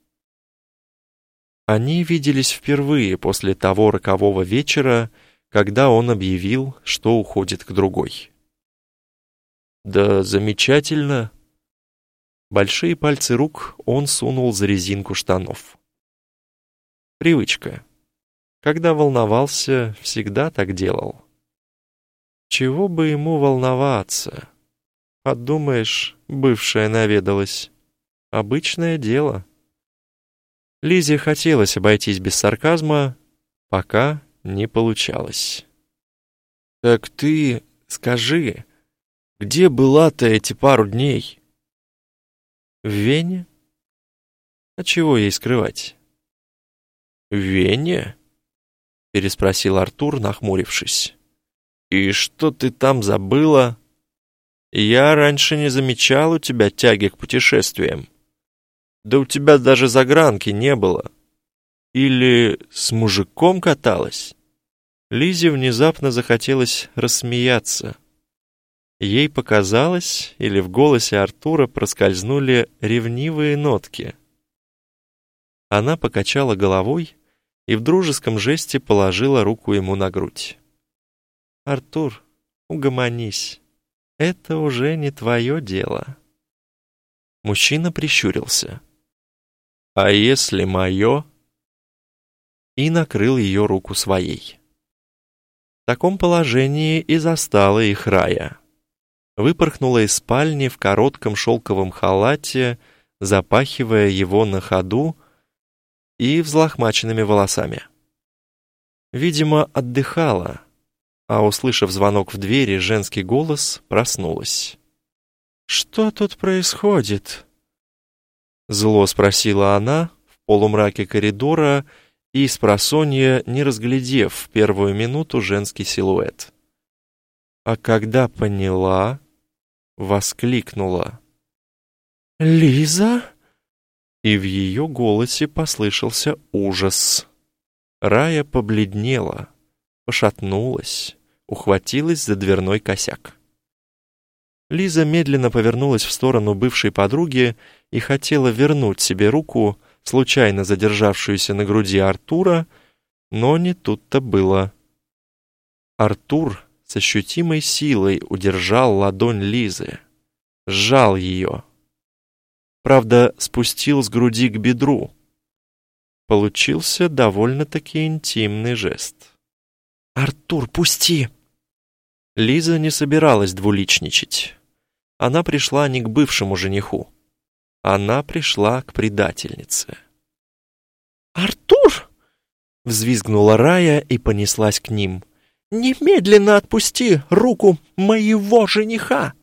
Они виделись впервые после того рокового вечера, когда он объявил, что уходит к другой. «Да замечательно!» Большие пальцы рук он сунул за резинку штанов. Привычка. Когда волновался, всегда так делал. Чего бы ему волноваться? Подумаешь, бывшая наведалась. Обычное дело. Лизе хотелось обойтись без сарказма, пока не получалось. «Так ты скажи, где была-то эти пару дней?» «В Вене?» «А чего ей скрывать?» «В Вене?» — переспросил Артур, нахмурившись. «И что ты там забыла?» «Я раньше не замечал у тебя тяги к путешествиям. Да у тебя даже загранки не было. Или с мужиком каталась?» Лизе внезапно захотелось рассмеяться. Ей показалось, или в голосе Артура проскользнули ревнивые нотки. Она покачала головой и в дружеском жесте положила руку ему на грудь. «Артур, угомонись. Это уже не твое дело». Мужчина прищурился. «А если мое?» И накрыл ее руку своей. В таком положении и застала их рая выпорхнула из спальни в коротком шелковом халате, запахивая его на ходу и взлохмаченными волосами. Видимо, отдыхала, а, услышав звонок в двери, женский голос проснулась. «Что тут происходит?» Зло спросила она в полумраке коридора и с просонья, не разглядев в первую минуту женский силуэт. А когда поняла, воскликнула. «Лиза?» И в ее голосе послышался ужас. Рая побледнела, пошатнулась, ухватилась за дверной косяк. Лиза медленно повернулась в сторону бывшей подруги и хотела вернуть себе руку, случайно задержавшуюся на груди Артура, но не тут-то было. Артур с ощутимой силой удержал ладонь Лизы, сжал ее. Правда, спустил с груди к бедру. Получился довольно-таки интимный жест. «Артур, пусти!» Лиза не собиралась двуличничать. Она пришла не к бывшему жениху. Она пришла к предательнице. «Артур!» — взвизгнула Рая и понеслась к ним — «Немедленно отпусти руку моего жениха!»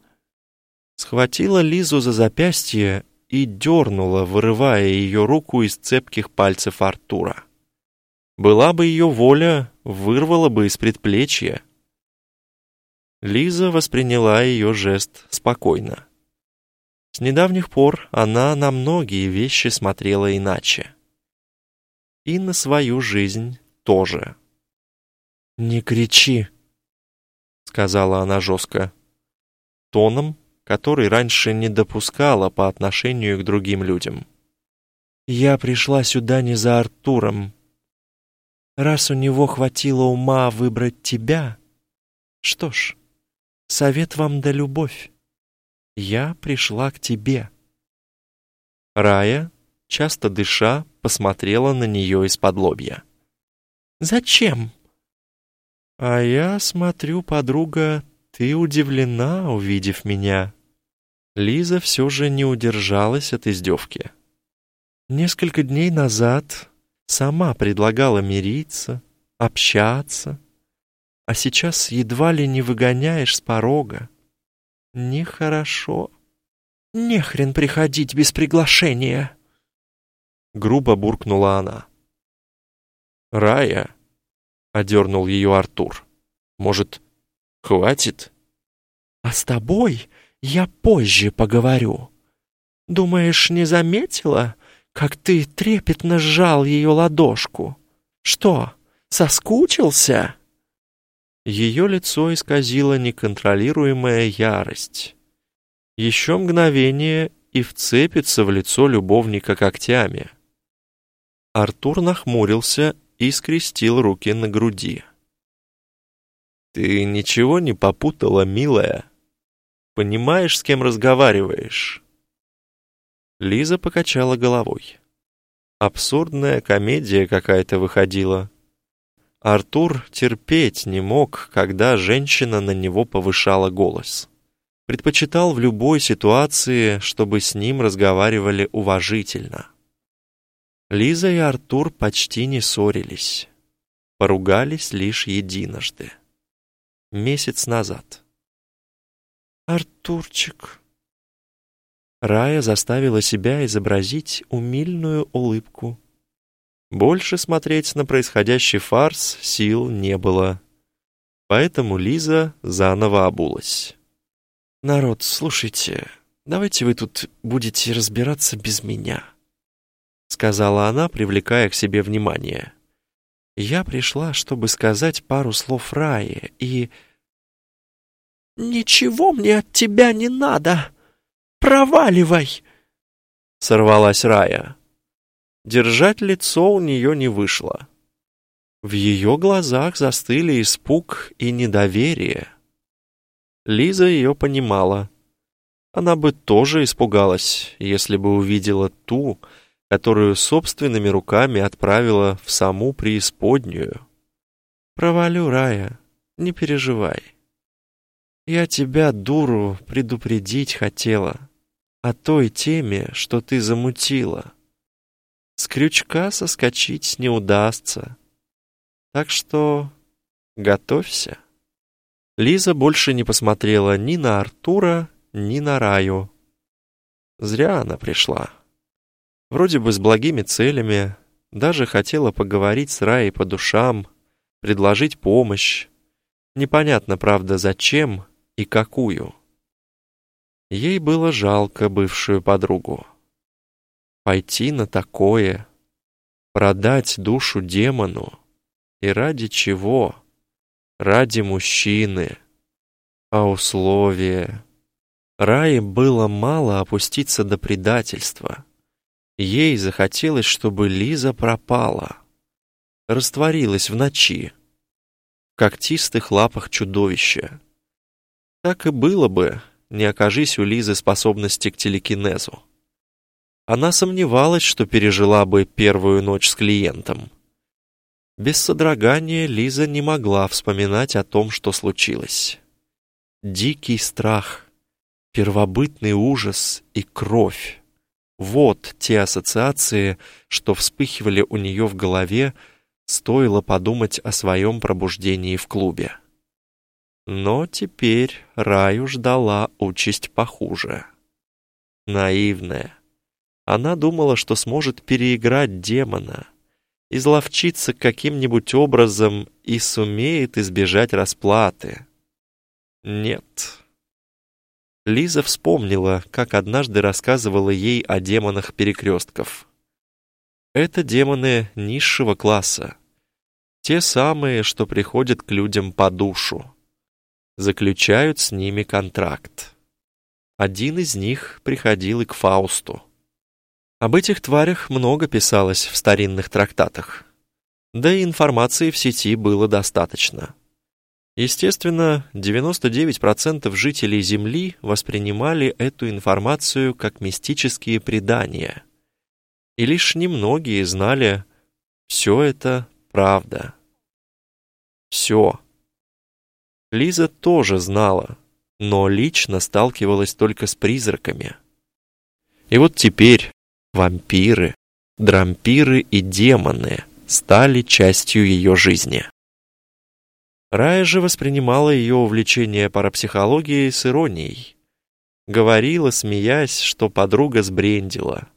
Схватила Лизу за запястье и дернула, вырывая ее руку из цепких пальцев Артура. Была бы ее воля, вырвала бы из предплечья. Лиза восприняла ее жест спокойно. С недавних пор она на многие вещи смотрела иначе. И на свою жизнь тоже. «Не кричи», — сказала она жестко, тоном, который раньше не допускала по отношению к другим людям. «Я пришла сюда не за Артуром. Раз у него хватило ума выбрать тебя, что ж, совет вам да любовь. Я пришла к тебе». Рая, часто дыша, посмотрела на нее из-под лобья. «Зачем?» «А я смотрю, подруга, ты удивлена, увидев меня». Лиза все же не удержалась от издевки. Несколько дней назад сама предлагала мириться, общаться, а сейчас едва ли не выгоняешь с порога. Нехорошо. Не хрен приходить без приглашения. Грубо буркнула она. Рая, — одернул ее Артур. «Может, хватит?» «А с тобой я позже поговорю. Думаешь, не заметила, как ты трепетно сжал ее ладошку? Что, соскучился?» Ее лицо исказило неконтролируемая ярость. Еще мгновение и вцепится в лицо любовника когтями. Артур нахмурился и скрестил руки на груди. «Ты ничего не попутала, милая? Понимаешь, с кем разговариваешь?» Лиза покачала головой. Абсурдная комедия какая-то выходила. Артур терпеть не мог, когда женщина на него повышала голос. Предпочитал в любой ситуации, чтобы с ним разговаривали уважительно. Лиза и Артур почти не ссорились. Поругались лишь единожды. Месяц назад. «Артурчик...» Рая заставила себя изобразить умильную улыбку. Больше смотреть на происходящий фарс сил не было. Поэтому Лиза заново обулась. «Народ, слушайте, давайте вы тут будете разбираться без меня», сказала она, привлекая к себе внимание. «Я пришла, чтобы сказать пару слов Рае и...» «Ничего мне от тебя не надо! Проваливай!» Сорвалась Рая. Держать лицо у нее не вышло. В ее глазах застыли испуг и недоверие. Лиза ее понимала. Она бы тоже испугалась, если бы увидела ту, которую собственными руками отправила в саму преисподнюю. «Провалю, Рая, не переживай. Я тебя, дуру, предупредить хотела о той теме, что ты замутила. С крючка соскочить не удастся. Так что готовься». Лиза больше не посмотрела ни на Артура, ни на Раю. Зря она пришла. Вроде бы с благими целями, даже хотела поговорить с Раей по душам, предложить помощь. Непонятно, правда, зачем и какую. Ей было жалко бывшую подругу. Пойти на такое, продать душу демону. И ради чего? ради мужчины. А условия... Рае было мало опуститься до предательства. Ей захотелось, чтобы Лиза пропала. Растворилась в ночи. В когтистых лапах чудовища. Так и было бы, не окажись у Лизы способности к телекинезу. Она сомневалась, что пережила бы первую ночь с клиентом. Без содрогания Лиза не могла вспоминать о том, что случилось. Дикий страх, первобытный ужас и кровь. Вот те ассоциации, что вспыхивали у нее в голове, стоило подумать о своем пробуждении в клубе. Но теперь Раю ждала участь похуже. Наивная. Она думала, что сможет переиграть демона — изловчится каким-нибудь образом и сумеет избежать расплаты. Нет. Лиза вспомнила, как однажды рассказывала ей о демонах перекрестков. Это демоны низшего класса. Те самые, что приходят к людям по душу. Заключают с ними контракт. Один из них приходил и к Фаусту. Об этих тварях много писалось в старинных трактатах. Да и информации в сети было достаточно. Естественно, 99% жителей Земли воспринимали эту информацию как мистические предания. И лишь немногие знали, все это правда. Все. Лиза тоже знала, но лично сталкивалась только с призраками. И вот теперь, Вампиры, дрампиры и демоны стали частью ее жизни. Рая же воспринимала ее увлечение парапсихологией с иронией. Говорила, смеясь, что подруга сбрендила.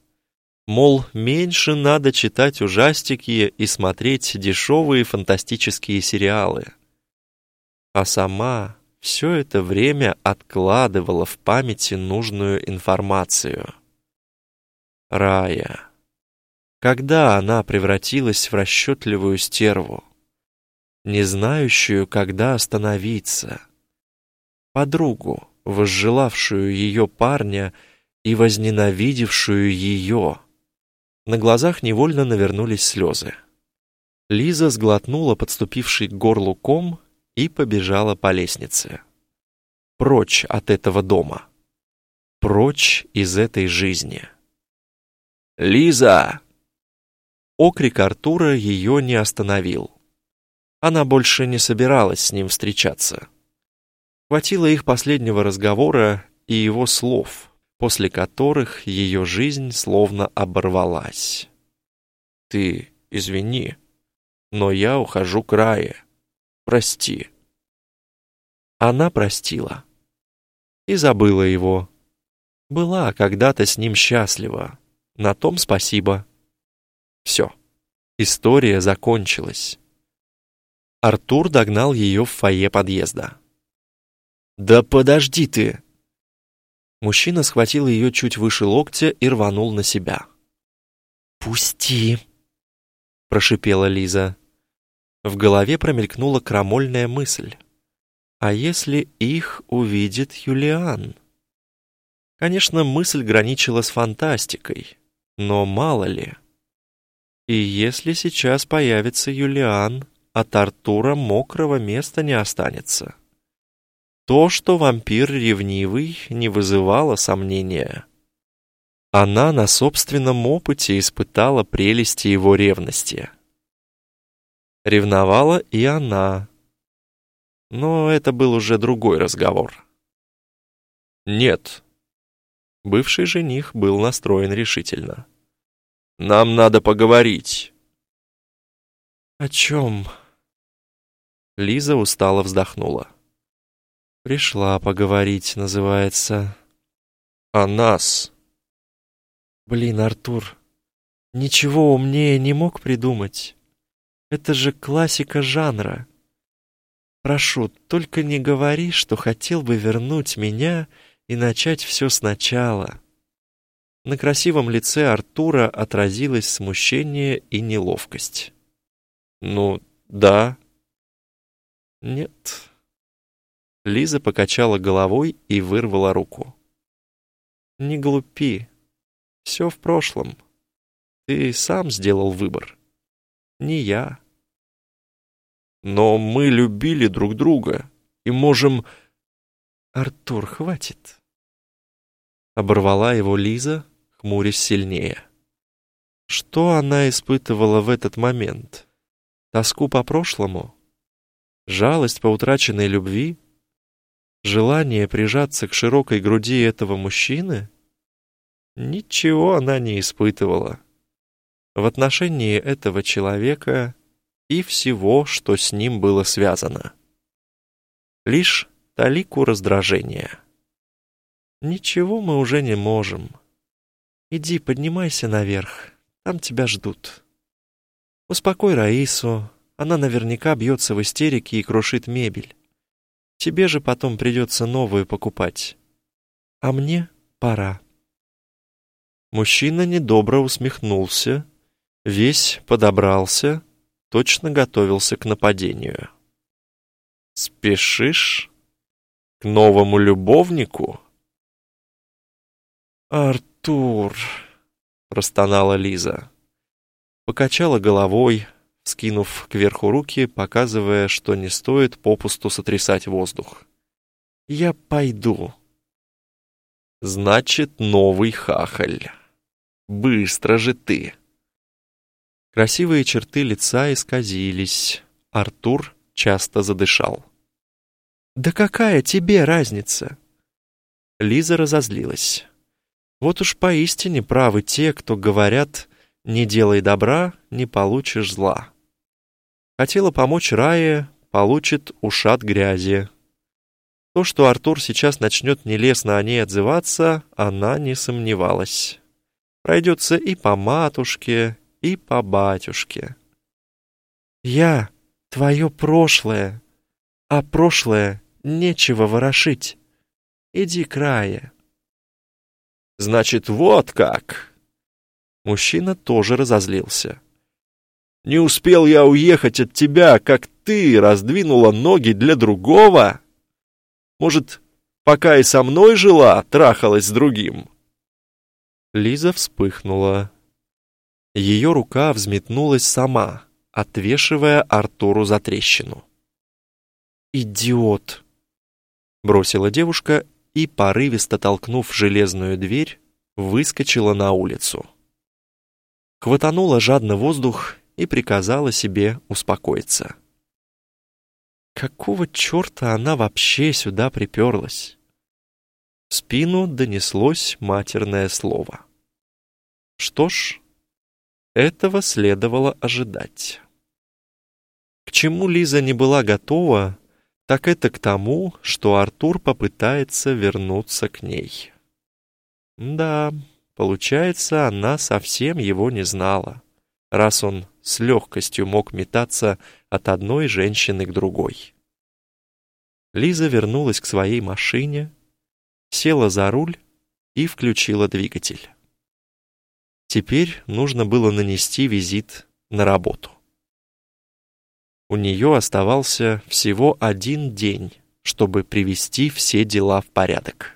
Мол, меньше надо читать ужастики и смотреть дешевые фантастические сериалы. А сама все это время откладывала в памяти нужную информацию. Рая. Когда она превратилась в расчетливую стерву? Не знающую, когда остановиться, подругу, возжелавшую ее парня и возненавидевшую ее. На глазах невольно навернулись слезы. Лиза сглотнула подступивший к горлу ком и побежала по лестнице. Прочь от этого дома. Прочь из этой жизни. «Лиза!» Окрик Артура ее не остановил. Она больше не собиралась с ним встречаться. Хватило их последнего разговора и его слов, после которых ее жизнь словно оборвалась. «Ты извини», но я ухожу к Рае. Прости». Она простила. И забыла его. Была когда-то с ним счастлива. На том спасибо. Все. История закончилась. Артур догнал ее в фойе подъезда. «Да подожди ты!» Мужчина схватил ее чуть выше локтя и рванул на себя. «Пусти!» — прошипела Лиза. В голове промелькнула крамольная мысль. А если их увидит Юлиан? Конечно, мысль граничила с фантастикой, но мало ли. И если сейчас появится Юлиан, от Артура мокрого места не останется. То, что вампир ревнивый, не вызывало сомнения. Она на собственном опыте испытала прелести его ревности. Ревновала и она. Но это был уже другой разговор. «Нет». Бывший жених был настроен решительно. «Нам надо поговорить». «О чем?» Лиза устало вздохнула. «Пришла поговорить, называется». «О нас». «Блин, Артур, ничего умнее не мог придумать». Это же классика жанра. Прошу, только не говори, что хотел бы вернуть меня и начать все сначала. На красивом лице Артура отразилось смущение и неловкость. Ну, да. Нет. Лиза покачала головой и вырвала руку. Не глупи. Все в прошлом. Ты сам сделал выбор не я. Но мы любили друг друга и можем... Артур, хватит. Оборвала его Лиза, хмурясь сильнее. Что она испытывала в этот момент? Тоску по прошлому? Жалость по утраченной любви? Желание прижаться к широкой груди этого мужчины? Ничего она не испытывала в отношении этого человека и всего, что с ним было связано. Лишь талику раздражения. «Ничего мы уже не можем. Иди, поднимайся наверх, там тебя ждут. Успокой Раису, она наверняка бьется в истерике и крушит мебель. Тебе же потом придется новую покупать. А мне пора». Мужчина недобро усмехнулся, Весь подобрался, точно готовился к нападению. «Спешишь? К новому любовнику?» «Артур!» — простонала Лиза. Покачала головой, скинув кверху руки, показывая, что не стоит попусту сотрясать воздух. «Я пойду». «Значит, новый хахаль. Быстро же ты!» Красивые черты лица исказились. Артур часто задышал. «Да какая тебе разница?» Лиза разозлилась. «Вот уж поистине правы те, кто говорят, не делай добра, не получишь зла». Хотела помочь Рае, получит ушат грязи. То, что Артур сейчас начнет нелестно о ней отзываться, она не сомневалась. Пройдется и по матушке, и по батюшке. Я — твое прошлое, а прошлое нечего ворошить. Иди к рае. Значит, вот как. Мужчина тоже разозлился. Не успел я уехать от тебя, как ты раздвинула ноги для другого? Может, пока и со мной жила, трахалась с другим?» Лиза вспыхнула. Ее рука взметнулась сама, отвешивая Артуру за трещину. «Идиот!» — бросила девушка и, порывисто толкнув железную дверь, выскочила на улицу. Хватанула жадно воздух и приказала себе успокоиться. Какого черта она вообще сюда приперлась? В спину донеслось матерное слово. Что ж, этого следовало ожидать. К чему Лиза не была готова, так это к тому, что Артур попытается вернуться к ней. Да, получается, она совсем его не знала, раз он с легкостью мог метаться от одной женщины к другой. Лиза вернулась к своей машине, села за руль и включила двигатель. Теперь нужно было нанести визит на работу. У нее оставался всего один день, чтобы привести все дела в порядок.